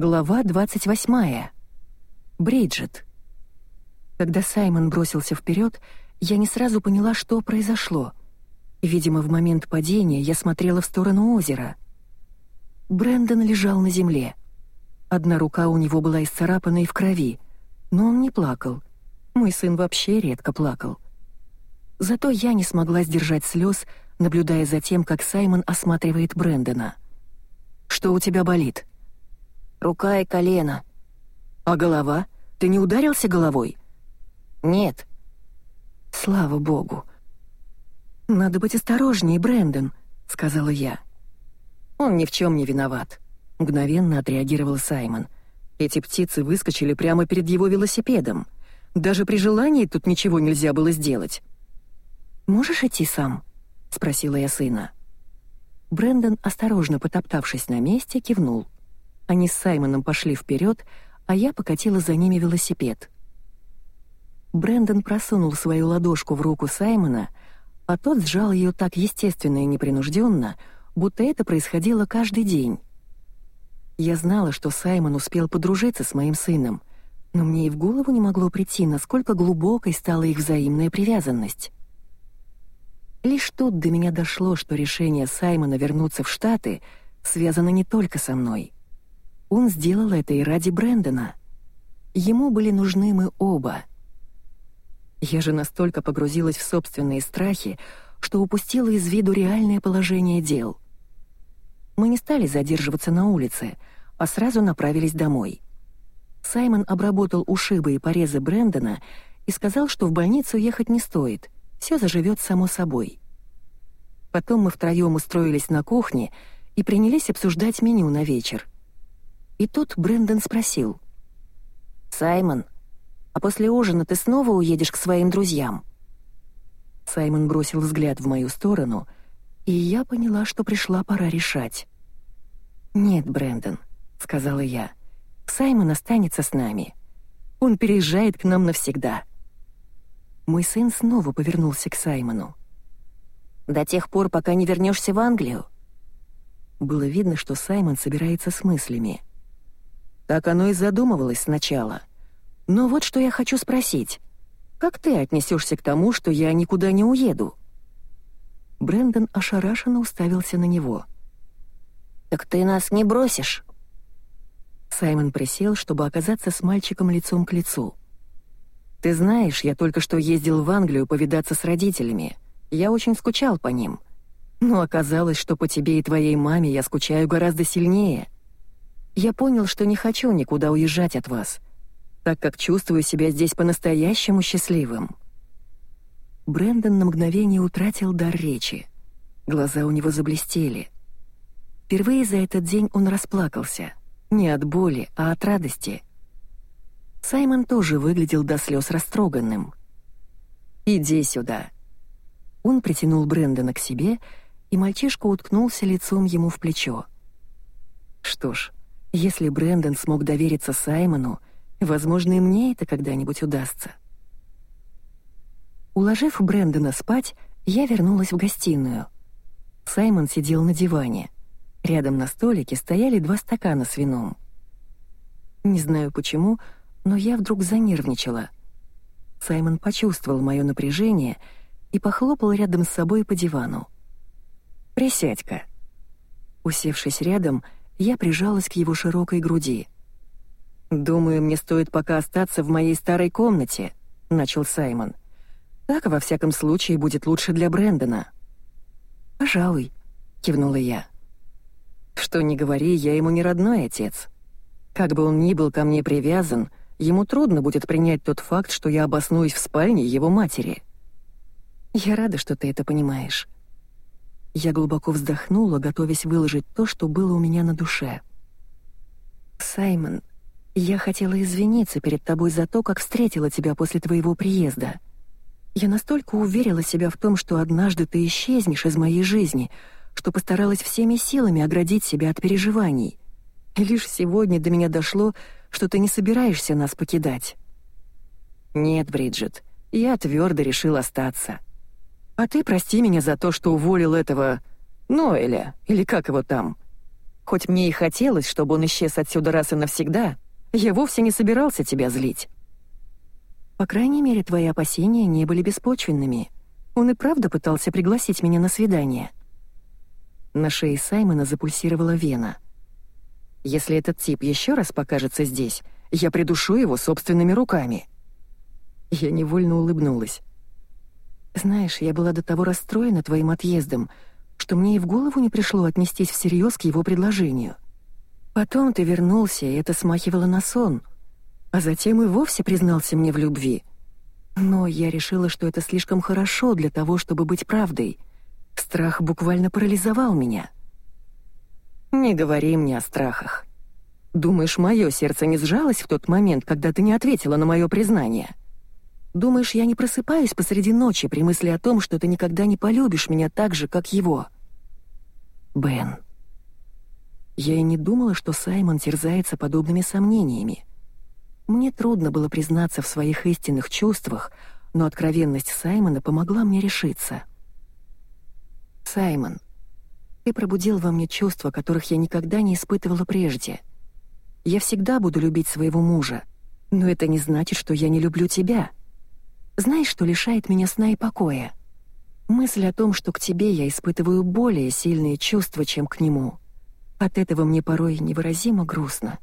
Глава 28. Бриджит. Когда Саймон бросился вперед, я не сразу поняла, что произошло. Видимо, в момент падения я смотрела в сторону озера. Брэндон лежал на земле. Одна рука у него была исцарапана и в крови, но он не плакал. Мой сын вообще редко плакал. Зато я не смогла сдержать слез, наблюдая за тем, как Саймон осматривает Брэндона. «Что у тебя болит?» Рука и колено. А голова? Ты не ударился головой? Нет. Слава богу. Надо быть осторожнее, Брэндон, сказала я. Он ни в чем не виноват, мгновенно отреагировал Саймон. Эти птицы выскочили прямо перед его велосипедом. Даже при желании тут ничего нельзя было сделать. Можешь идти сам? спросила я сына. Брэндон, осторожно потоптавшись на месте, кивнул. Они с Саймоном пошли вперед, а я покатила за ними велосипед. Брэндон просунул свою ладошку в руку Саймона, а тот сжал ее так естественно и непринужденно, будто это происходило каждый день. Я знала, что Саймон успел подружиться с моим сыном, но мне и в голову не могло прийти, насколько глубокой стала их взаимная привязанность. Лишь тут до меня дошло, что решение Саймона вернуться в Штаты связано не только со мной — он сделал это и ради Брэндона. Ему были нужны мы оба. Я же настолько погрузилась в собственные страхи, что упустила из виду реальное положение дел. Мы не стали задерживаться на улице, а сразу направились домой. Саймон обработал ушибы и порезы Брэндона и сказал, что в больницу ехать не стоит, все заживет само собой. Потом мы втроем устроились на кухне и принялись обсуждать меню на вечер — и тут Брэндон спросил. «Саймон, а после ужина ты снова уедешь к своим друзьям?» Саймон бросил взгляд в мою сторону, и я поняла, что пришла пора решать. «Нет, Брэндон», — сказала я, — «Саймон останется с нами. Он переезжает к нам навсегда». Мой сын снова повернулся к Саймону. «До тех пор, пока не вернешься в Англию?» Было видно, что Саймон собирается с мыслями — так оно и задумывалось сначала. Но вот что я хочу спросить. Как ты отнесешься к тому, что я никуда не уеду?» Брэндон ошарашенно уставился на него. «Так ты нас не бросишь?» Саймон присел, чтобы оказаться с мальчиком лицом к лицу. «Ты знаешь, я только что ездил в Англию повидаться с родителями. Я очень скучал по ним. Но оказалось, что по тебе и твоей маме я скучаю гораздо сильнее я понял, что не хочу никуда уезжать от вас, так как чувствую себя здесь по-настоящему счастливым». Брэндон на мгновение утратил дар речи. Глаза у него заблестели. Впервые за этот день он расплакался. Не от боли, а от радости. Саймон тоже выглядел до слез растроганным. «Иди сюда». Он притянул Брэндона к себе, и мальчишка уткнулся лицом ему в плечо. Что ж, если Брэндон смог довериться Саймону, возможно, и мне это когда-нибудь удастся. Уложив Брэндона спать, я вернулась в гостиную. Саймон сидел на диване. Рядом на столике стояли два стакана с вином. Не знаю почему, но я вдруг занервничала. Саймон почувствовал мое напряжение и похлопал рядом с собой по дивану. «Присядь-ка». Усевшись рядом, я прижалась к его широкой груди. «Думаю, мне стоит пока остаться в моей старой комнате», — начал Саймон. «Так, во всяком случае, будет лучше для Брэндона». «Пожалуй», — кивнула я. «Что ни говори, я ему не родной отец. Как бы он ни был ко мне привязан, ему трудно будет принять тот факт, что я обоснуюсь в спальне его матери». «Я рада, что ты это понимаешь». Я глубоко вздохнула, готовясь выложить то, что было у меня на душе. «Саймон, я хотела извиниться перед тобой за то, как встретила тебя после твоего приезда. Я настолько уверила себя в том, что однажды ты исчезнешь из моей жизни, что постаралась всеми силами оградить себя от переживаний. И лишь сегодня до меня дошло, что ты не собираешься нас покидать». «Нет, Бриджит, я твердо решил остаться». А ты прости меня за то, что уволил этого... Ноэля, или как его там. Хоть мне и хотелось, чтобы он исчез отсюда раз и навсегда, я вовсе не собирался тебя злить. По крайней мере, твои опасения не были беспочвенными. Он и правда пытался пригласить меня на свидание. На шее Саймона запульсировала вена. Если этот тип еще раз покажется здесь, я придушу его собственными руками. Я невольно улыбнулась. Знаешь, я была до того расстроена твоим отъездом, что мне и в голову не пришло отнестись всерьез к его предложению. Потом ты вернулся, и это смахивало на сон, а затем и вовсе признался мне в любви. Но я решила, что это слишком хорошо для того, чтобы быть правдой. Страх буквально парализовал меня. Не говори мне о страхах. Думаешь, мое сердце не сжалось в тот момент, когда ты не ответила на мое признание? Думаешь, я не просыпаюсь посреди ночи при мысли о том, что ты никогда не полюбишь меня так же, как его? Бен. Я и не думала, что Саймон терзается подобными сомнениями. Мне трудно было признаться в своих истинных чувствах, но откровенность Саймона помогла мне решиться. «Саймон, ты пробудил во мне чувства, которых я никогда не испытывала прежде. Я всегда буду любить своего мужа, но это не значит, что я не люблю тебя. Знаешь, что лишает меня сна и покоя? Мысль о том, что к тебе я испытываю более сильные чувства, чем к нему». От этого мне порой невыразимо грустно.